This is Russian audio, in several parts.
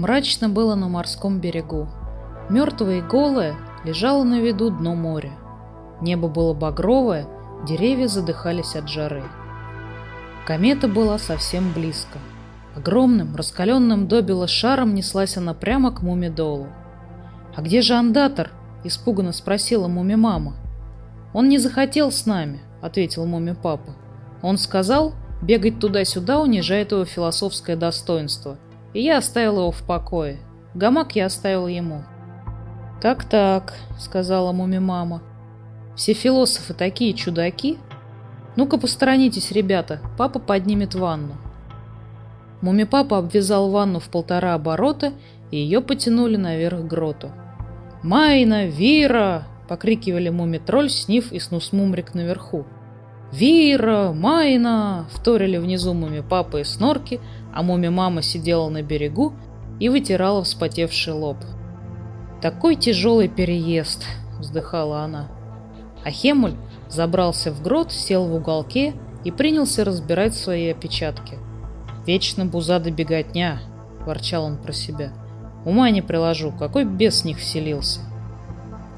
Мрачно было на морском берегу. Мертвое и голое лежало на виду дно моря. Небо было багровое, деревья задыхались от жары. Комета была совсем близко. Огромным, раскаленным добило шаром неслась она прямо к мумидолу. «А где же андатор?» – испуганно спросила муми-мама. «Он не захотел с нами», – ответил муми-папа. «Он сказал, бегать туда-сюда унижает его философское достоинство, и я оставил его в покое. Гамак я оставил ему». «Так-так», — сказала муми-мама. «Все философы такие чудаки? Ну-ка посторонитесь, ребята, папа поднимет ванну». Муми-папа обвязал ванну в полтора оборота, и ее потянули наверх гроту. «Майна! Вира!» — покрикивали муми-тролль, снив и снус-мумрик наверху. «Вира! Майна!» — вторили внизу муми-папа и снорки, а муми-мама сидела на берегу и вытирала вспотевший лоб. «Такой тяжелый переезд!» — вздыхала она. А Хемуль забрался в грот, сел в уголке и принялся разбирать свои опечатки. «Вечно бузада беготня!» — ворчал он про себя. «Ума не приложу, какой бес в них вселился!»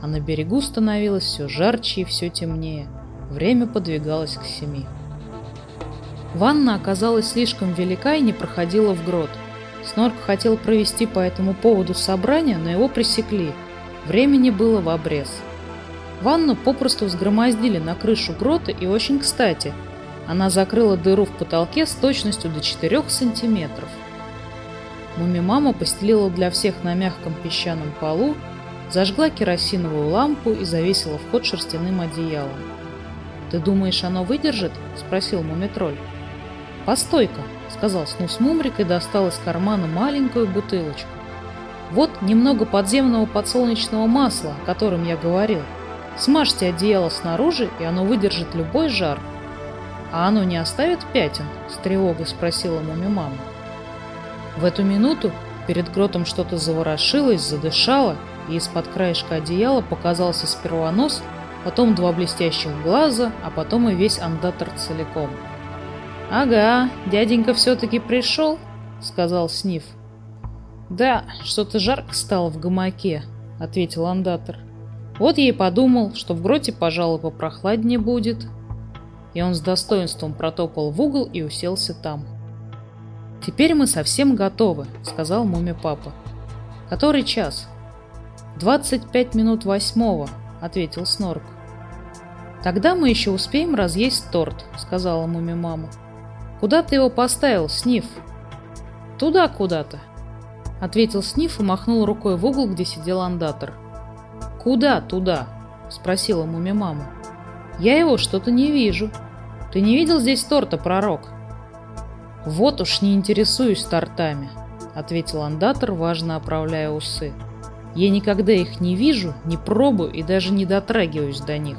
А на берегу становилось все жарче и все темнее. Время подвигалось к семи. Ванна оказалась слишком велика и не проходила в грот — Снорк хотел провести по этому поводу собрание, но его пресекли. Времени было в обрез. Ванну попросту взгромоздили на крышу грота и очень кстати. Она закрыла дыру в потолке с точностью до 4 сантиметров. Муми-мама постелила для всех на мягком песчаном полу, зажгла керосиновую лампу и завесила вход шерстяным одеялом. «Ты думаешь, оно выдержит?» – спросил Мумитроль. «Постой-ка», сказал Снус Мумрик и достал из кармана маленькую бутылочку. Вот немного подземного подсолнечного масла, о котором я говорил. Смажьте одеяло снаружи, и оно выдержит любой жар. А оно не оставит пятен? С тревогой спросила муми мама. В эту минуту перед гротом что-то заворошилось, задышало, и из-под краешка одеяла показался сперва нос, потом два блестящих глаза, а потом и весь андатор целиком. «Ага, дяденька все-таки пришел», — сказал Сниф. «Да, что-то жарко стало в гамаке», — ответил андатор. «Вот я и подумал, что в гроте, пожалуй, попрохладнее будет». И он с достоинством протопал в угол и уселся там. «Теперь мы совсем готовы», — сказал муми-папа. «Который час?» «Двадцать пять минут восьмого», — ответил Снорк. «Тогда мы еще успеем разъесть торт», — сказала муми-мама. Куда ты его поставил, Сниф? Туда куда-то, ответил Сниф и махнул рукой в угол, где сидел андатор. Куда туда? спросила муми мама. Я его что-то не вижу. Ты не видел здесь торта, пророк? Вот уж не интересуюсь тортами, ответил андатор, важно оправляя усы. Я никогда их не вижу, не пробую и даже не дотрагиваюсь до них.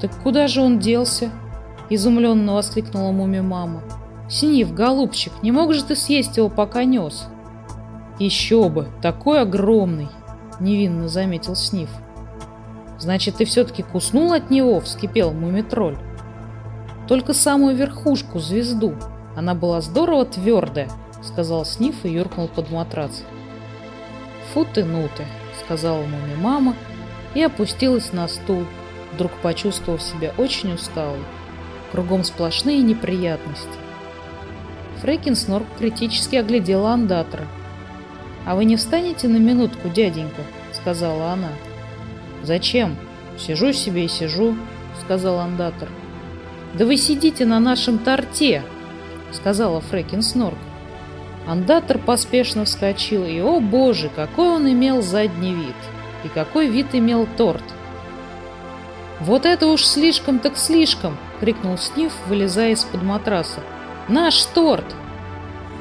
Так куда же он делся? Изумленно воскликнула муми-мама. «Синив, голубчик, не мог же ты съесть его, пока нес?» «Еще бы, такой огромный!» — невинно заметил Сниф. «Значит, ты все-таки куснул от него?» — вскипел мумитроль. «Только самую верхушку, звезду. Она была здорово твердая», — сказал Сниф и юркнул под матрац. «Фу ты, ну ты!» — сказала муми-мама и опустилась на стул, вдруг почувствовав себя очень усталой. Кругом сплошные неприятности. Фрейкин Снорк критически оглядел андатора. «А вы не встанете на минутку, дяденька?» — сказала она. «Зачем? Сижу себе и сижу», — сказал андатор. «Да вы сидите на нашем торте!» — сказала Фрейкин Снорк. Андатор поспешно вскочил, и, о боже, какой он имел задний вид! И какой вид имел торт! «Вот это уж слишком так слишком!» — крикнул Сниф, вылезая из-под матраса. «Наш торт!»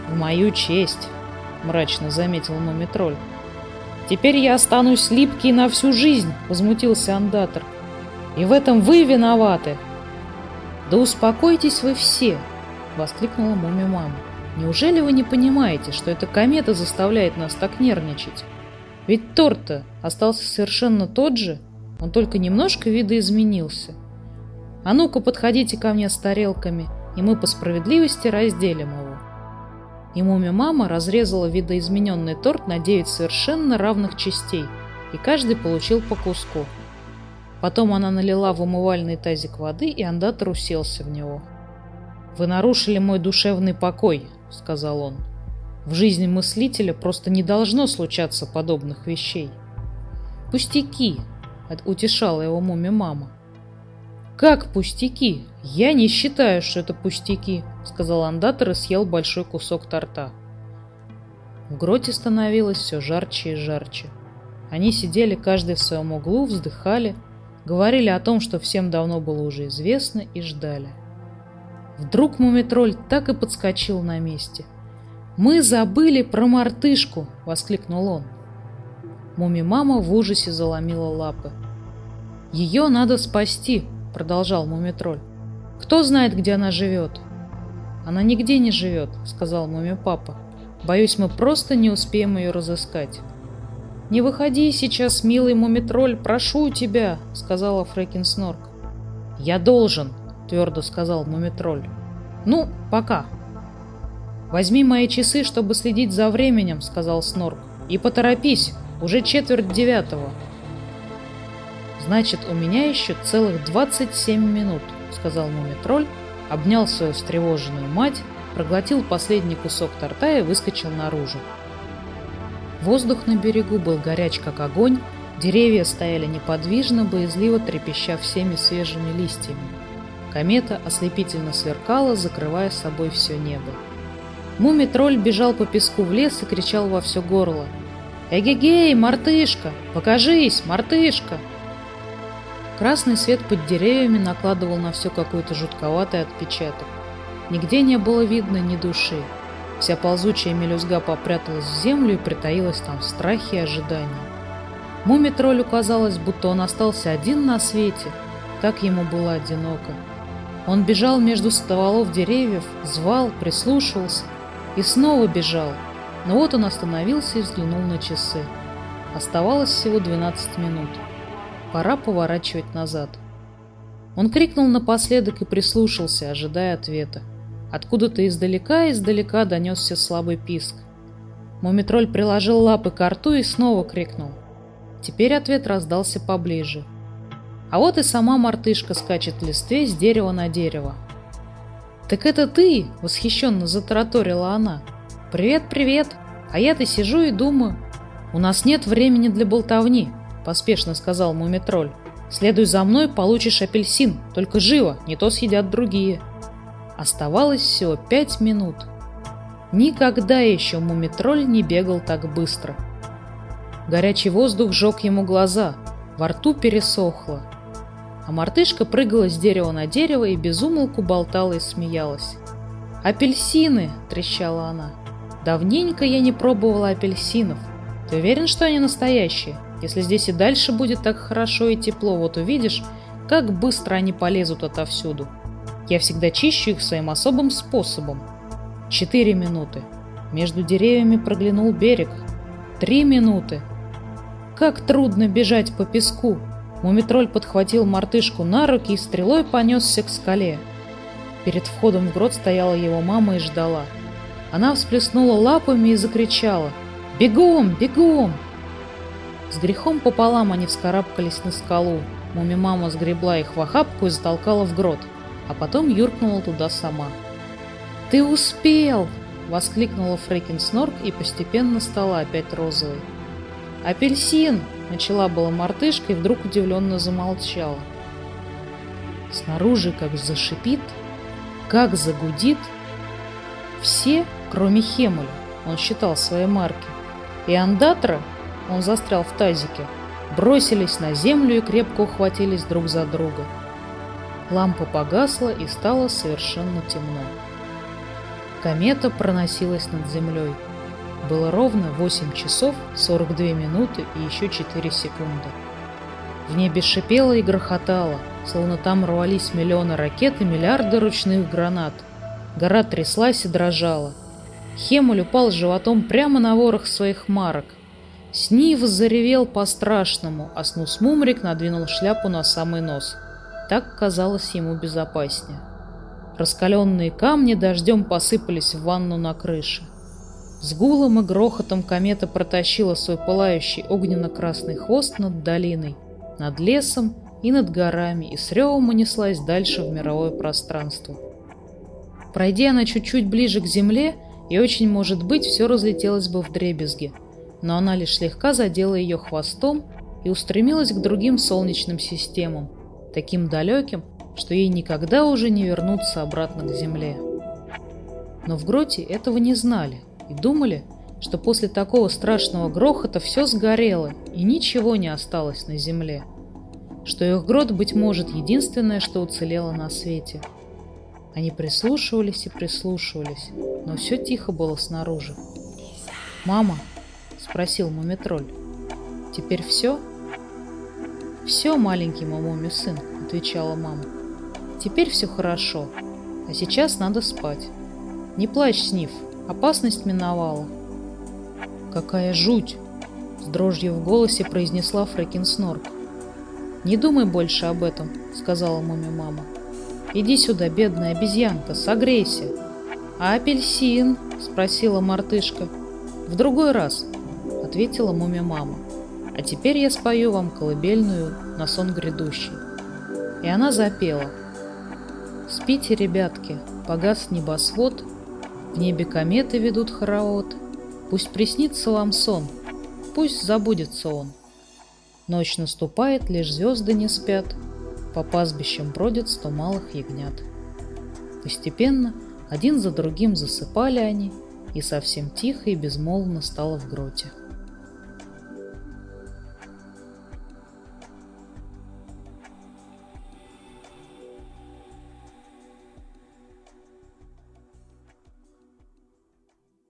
«В мою честь!» — мрачно заметил Мумитроль. «Теперь я останусь липкий на всю жизнь!» — возмутился андатор. «И в этом вы виноваты!» «Да успокойтесь вы все!» — воскликнула Муми-мама. «Неужели вы не понимаете, что эта комета заставляет нас так нервничать? Ведь торт-то остался совершенно тот же!» Он только немножко видоизменился. А ну-ка подходите ко мне с тарелками, и мы по справедливости разделим его. и муми-мама разрезала видоизмененный торт на девять совершенно равных частей, и каждый получил по куску. Потом она налила в умывальный тазик воды, и андатор уселся в него. «Вы нарушили мой душевный покой», — сказал он. «В жизни мыслителя просто не должно случаться подобных вещей». «Пустяки», — утешала его муми-мама. «Как пустяки? Я не считаю, что это пустяки», — сказал андатор и съел большой кусок торта. В гроте становилось все жарче и жарче. Они сидели каждый в своем углу, вздыхали, говорили о том, что всем давно было уже известно, и ждали. Вдруг мумитроль так и подскочил на месте. «Мы забыли про мартышку!» — воскликнул он. Муми-мама в ужасе заломила лапы. «Ее надо спасти!» продолжал Мумитроль. «Кто знает, где она живет?» «Она нигде не живет», — сказал Муми-папа. «Боюсь, мы просто не успеем ее разыскать». «Не выходи сейчас, милый Мумитроль, прошу тебя», — сказала Фрэкин Снорк. «Я должен», — твердо сказал Мумитроль. «Ну, пока». «Возьми мои часы, чтобы следить за временем», — сказал Снорк. «И поторопись, уже четверть девятого». «Значит, у меня еще целых 27 минут», — сказал Мумитроль, обнял свою встревоженную мать, проглотил последний кусок торта и выскочил наружу. Воздух на берегу был горяч, как огонь, деревья стояли неподвижно, боязливо трепеща всеми свежими листьями. Комета ослепительно сверкала, закрывая собой все небо. Муми-тролль бежал по песку в лес и кричал во все горло. «Эгегей, мартышка! Покажись, мартышка!» Красный свет под деревьями накладывал на все какой-то жутковатый отпечаток. Нигде не было видно ни души. Вся ползучая мелюзга попряталась в землю и притаилась там в страхе и ожидании. Муми-троллю казалось, будто он остался один на свете. Так ему было одиноко. Он бежал между стволов деревьев, звал, прислушивался и снова бежал. Но вот он остановился и взглянул на часы. Оставалось всего 12 минут. Пора поворачивать назад. Он крикнул напоследок и прислушался, ожидая ответа. Откуда-то издалека-издалека донесся слабый писк. Мумитроль приложил лапы к рту и снова крикнул. Теперь ответ раздался поближе. А вот и сама мартышка скачет в листве с дерева на дерево. «Так это ты!» — восхищенно затараторила она. «Привет, привет! А я-то сижу и думаю. У нас нет времени для болтовни поспешно сказал Мумитроль. «Следуй за мной, получишь апельсин. Только живо, не то съедят другие». Оставалось всего пять минут. Никогда еще Мумитроль не бегал так быстро. Горячий воздух жег ему глаза, во рту пересохло. А мартышка прыгала с дерева на дерево и безумолку болтала и смеялась. «Апельсины!» – трещала она. «Давненько я не пробовала апельсинов. Ты уверен, что они настоящие?» Если здесь и дальше будет так хорошо и тепло, вот увидишь, как быстро они полезут отовсюду. Я всегда чищу их своим особым способом. Четыре минуты. Между деревьями проглянул берег. Три минуты. Как трудно бежать по песку. Мумитроль подхватил мартышку на руки и стрелой понесся к скале. Перед входом в грот стояла его мама и ждала. Она всплеснула лапами и закричала «Бегом! Бегом!» С грехом пополам они вскарабкались на скалу. Муми-мама сгребла их в охапку и затолкала в грот, а потом юркнула туда сама. «Ты успел!» — воскликнула Фрейкин Снорк и постепенно стала опять розовой. «Апельсин!» — начала была мартышка и вдруг удивленно замолчала. Снаружи как зашипит, как загудит. Все, кроме Хемуля, он считал свои марки, и Андатра он застрял в тазике, бросились на землю и крепко ухватились друг за друга. Лампа погасла и стало совершенно темно. Комета проносилась над землей. Было ровно 8 часов 42 минуты и еще 4 секунды. В небе шипело и грохотало, словно там рвались миллионы ракет и миллиарды ручных гранат. Гора тряслась и дрожала. Хемуль упал животом прямо на ворох своих марок. Снив заревел по-страшному, а Снус-Мумрик надвинул шляпу на самый нос. Так казалось ему безопаснее. Раскаленные камни дождем посыпались в ванну на крыше. С гулом и грохотом комета протащила свой пылающий огненно-красный хвост над долиной, над лесом и над горами, и с ревом унеслась дальше в мировое пространство. Пройдя она чуть-чуть ближе к Земле, и очень может быть, все разлетелось бы в дребезги, но она лишь слегка задела ее хвостом и устремилась к другим солнечным системам, таким далеким, что ей никогда уже не вернуться обратно к Земле. Но в гроте этого не знали и думали, что после такого страшного грохота все сгорело и ничего не осталось на Земле, что их грот, быть может, единственное, что уцелело на свете. Они прислушивались и прислушивались, но все тихо было снаружи. «Мама?» — спросил Мумитроль. «Теперь все?» «Все, маленький Мамуми сын», — отвечала мама. «Теперь все хорошо, а сейчас надо спать. Не плачь, Сниф, опасность миновала». «Какая жуть!» — с дрожью в голосе произнесла Фрэкин Снорк. «Не думай больше об этом», — сказала маме мама. «Иди сюда, бедная обезьянка, согрейся». «А апельсин?» — спросила мартышка. «В другой раз», — ответила муми мама. А теперь я спою вам колыбельную на сон грядущий. И она запела. Спите, ребятки, погас небосвод, В небе кометы ведут хоровод. Пусть приснится вам сон, пусть забудется он. Ночь наступает, лишь звезды не спят, По пастбищам бродят сто малых ягнят. Постепенно один за другим засыпали они, И совсем тихо и безмолвно стало в гроте.